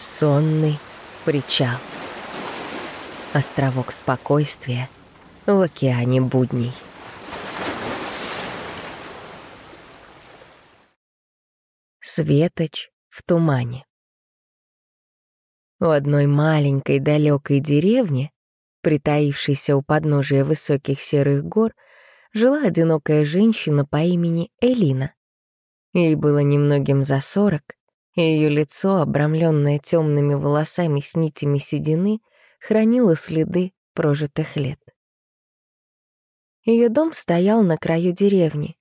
Сонный причал. Островок спокойствия в океане будней. Светоч в тумане. У одной маленькой далекой деревни, притаившейся у подножия высоких серых гор, жила одинокая женщина по имени Элина. Ей было немногим за сорок, и ее лицо, обрамленное темными волосами с нитями седины, хранило следы прожитых лет. Ее дом стоял на краю деревни.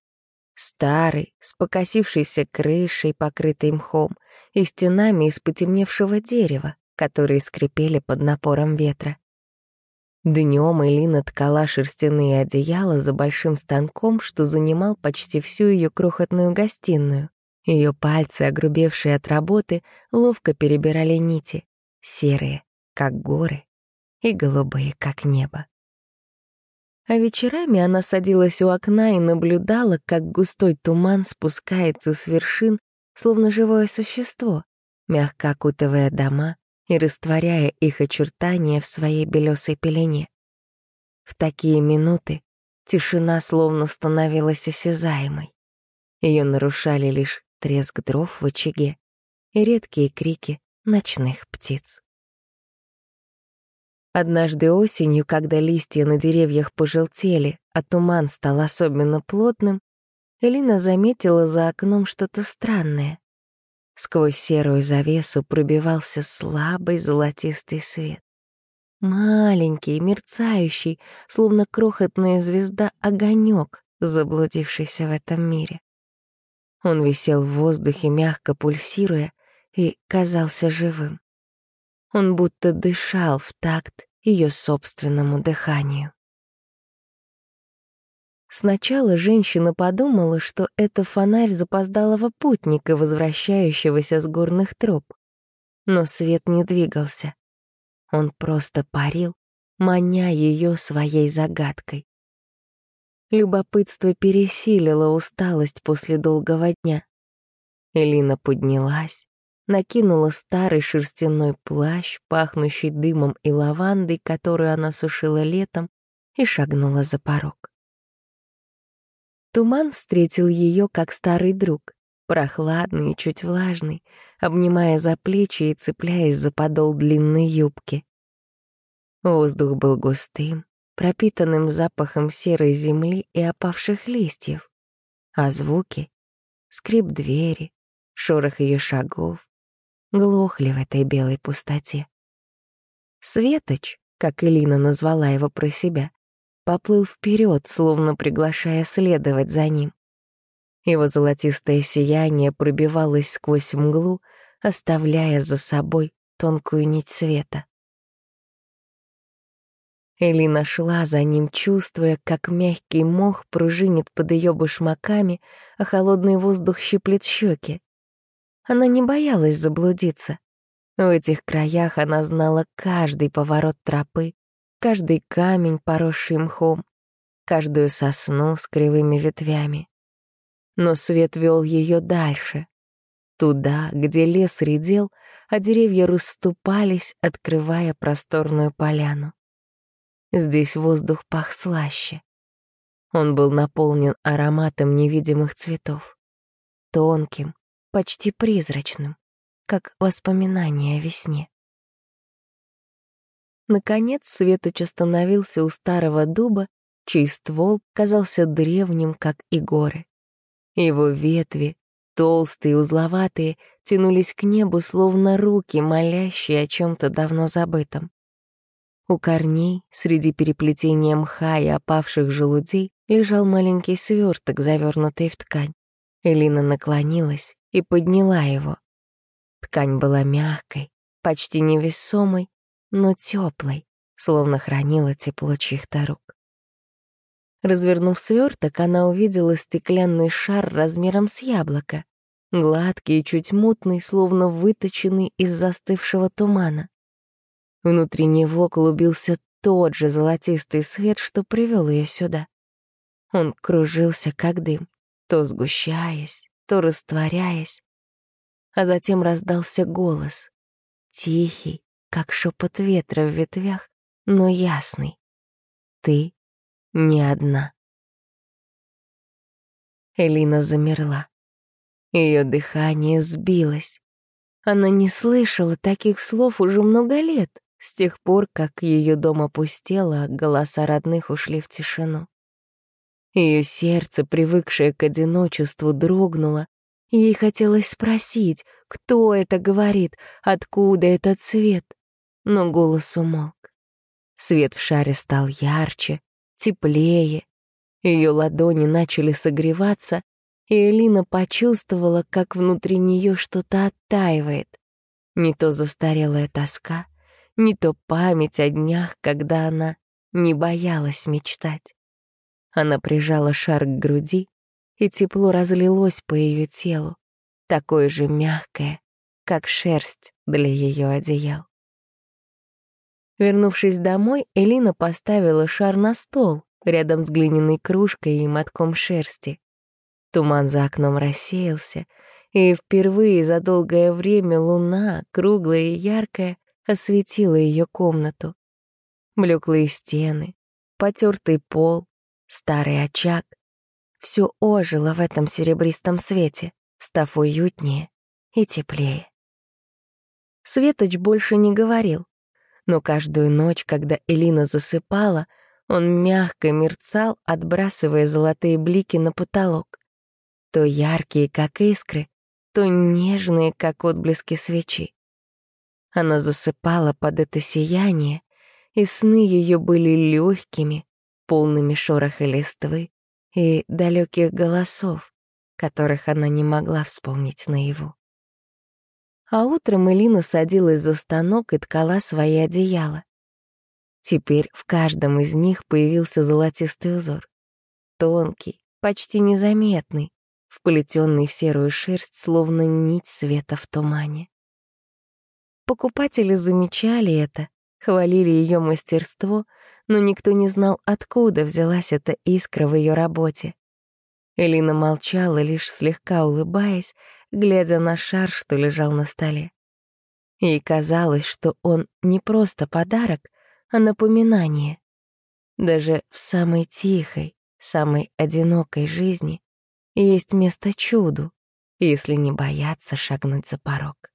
Старый, с покосившейся крышей, покрытой мхом, и стенами из потемневшего дерева, которые скрипели под напором ветра. Днем Элина ткала шерстяные одеяла за большим станком, что занимал почти всю ее крохотную гостиную. Ее пальцы, огрубевшие от работы, ловко перебирали нити, серые, как горы, и голубые, как небо. А вечерами она садилась у окна и наблюдала, как густой туман спускается с вершин, словно живое существо, мягко окутывая дома и растворяя их очертания в своей белесой пелене. В такие минуты тишина словно становилась осязаемой. Ее нарушали лишь треск дров в очаге и редкие крики ночных птиц. Однажды осенью, когда листья на деревьях пожелтели, а туман стал особенно плотным, Элина заметила за окном что-то странное. Сквозь серую завесу пробивался слабый золотистый свет. Маленький, мерцающий, словно крохотная звезда огонек, заблудившийся в этом мире. Он висел в воздухе, мягко пульсируя, и казался живым. Он будто дышал в такт ее собственному дыханию. Сначала женщина подумала, что это фонарь запоздалого путника, возвращающегося с горных троп. Но свет не двигался. Он просто парил, маня ее своей загадкой. Любопытство пересилило усталость после долгого дня. Элина поднялась, накинула старый шерстяной плащ, пахнущий дымом и лавандой, которую она сушила летом, и шагнула за порог. Туман встретил ее как старый друг, прохладный и чуть влажный, обнимая за плечи и цепляясь за подол длинной юбки. Воздух был густым, пропитанным запахом серой земли и опавших листьев, а звуки — скрип двери, шорох ее шагов — глохли в этой белой пустоте. Светоч, как Элина назвала его про себя, поплыл вперед, словно приглашая следовать за ним. Его золотистое сияние пробивалось сквозь мглу, оставляя за собой тонкую нить света. Элина шла за ним, чувствуя, как мягкий мох пружинит под ее башмаками, а холодный воздух щиплет щеки. Она не боялась заблудиться. В этих краях она знала каждый поворот тропы, каждый камень, поросший мхом, каждую сосну с кривыми ветвями. Но свет вел ее дальше, туда, где лес редел, а деревья расступались, открывая просторную поляну. Здесь воздух пах слаще. Он был наполнен ароматом невидимых цветов. Тонким, почти призрачным, как воспоминание о весне. Наконец Светоч остановился у старого дуба, чей ствол казался древним, как и горы. Его ветви, толстые, узловатые, тянулись к небу, словно руки, молящие о чем то давно забытом. У корней, среди переплетения мха и опавших желудей, лежал маленький сверток, завернутый в ткань. Элина наклонилась и подняла его. Ткань была мягкой, почти невесомой, но теплой, словно хранила тепло чьих-то рук. Развернув сверток, она увидела стеклянный шар размером с яблоко, гладкий и чуть мутный, словно выточенный из застывшего тумана. Внутри него клубился тот же золотистый свет, что привел ее сюда. Он кружился, как дым, то сгущаясь, то растворяясь. А затем раздался голос, тихий, как шепот ветра в ветвях, но ясный. Ты не одна. Элина замерла. Ее дыхание сбилось. Она не слышала таких слов уже много лет, с тех пор, как ее дом опустело, голоса родных ушли в тишину. Ее сердце, привыкшее к одиночеству, дрогнуло. Ей хотелось спросить, кто это говорит, откуда этот свет. Но голос умолк. Свет в шаре стал ярче, теплее. Ее ладони начали согреваться, и Элина почувствовала, как внутри нее что-то оттаивает. Не то застарелая тоска, не то память о днях, когда она не боялась мечтать. Она прижала шар к груди, и тепло разлилось по ее телу, такое же мягкое, как шерсть для ее одеял. Вернувшись домой, Элина поставила шар на стол, рядом с глиняной кружкой и мотком шерсти. Туман за окном рассеялся, и впервые за долгое время луна, круглая и яркая, осветила ее комнату. Блеклые стены, потертый пол, старый очаг. Все ожило в этом серебристом свете, став уютнее и теплее. Светоч больше не говорил, но каждую ночь, когда Элина засыпала, он мягко мерцал, отбрасывая золотые блики на потолок то яркие, как искры, то нежные, как отблески свечи. Она засыпала под это сияние, и сны ее были легкими, полными шороха листвы и далеких голосов, которых она не могла вспомнить наяву. А утром Элина садилась за станок и ткала свои одеяла. Теперь в каждом из них появился золотистый узор. Тонкий, почти незаметный, вплетенный в серую шерсть, словно нить света в тумане. Покупатели замечали это, хвалили ее мастерство, но никто не знал, откуда взялась эта искра в ее работе. Элина молчала, лишь слегка улыбаясь, глядя на шар, что лежал на столе. Ей казалось, что он не просто подарок, а напоминание. Даже в самой тихой, самой одинокой жизни есть место чуду, если не бояться шагнуть за порог.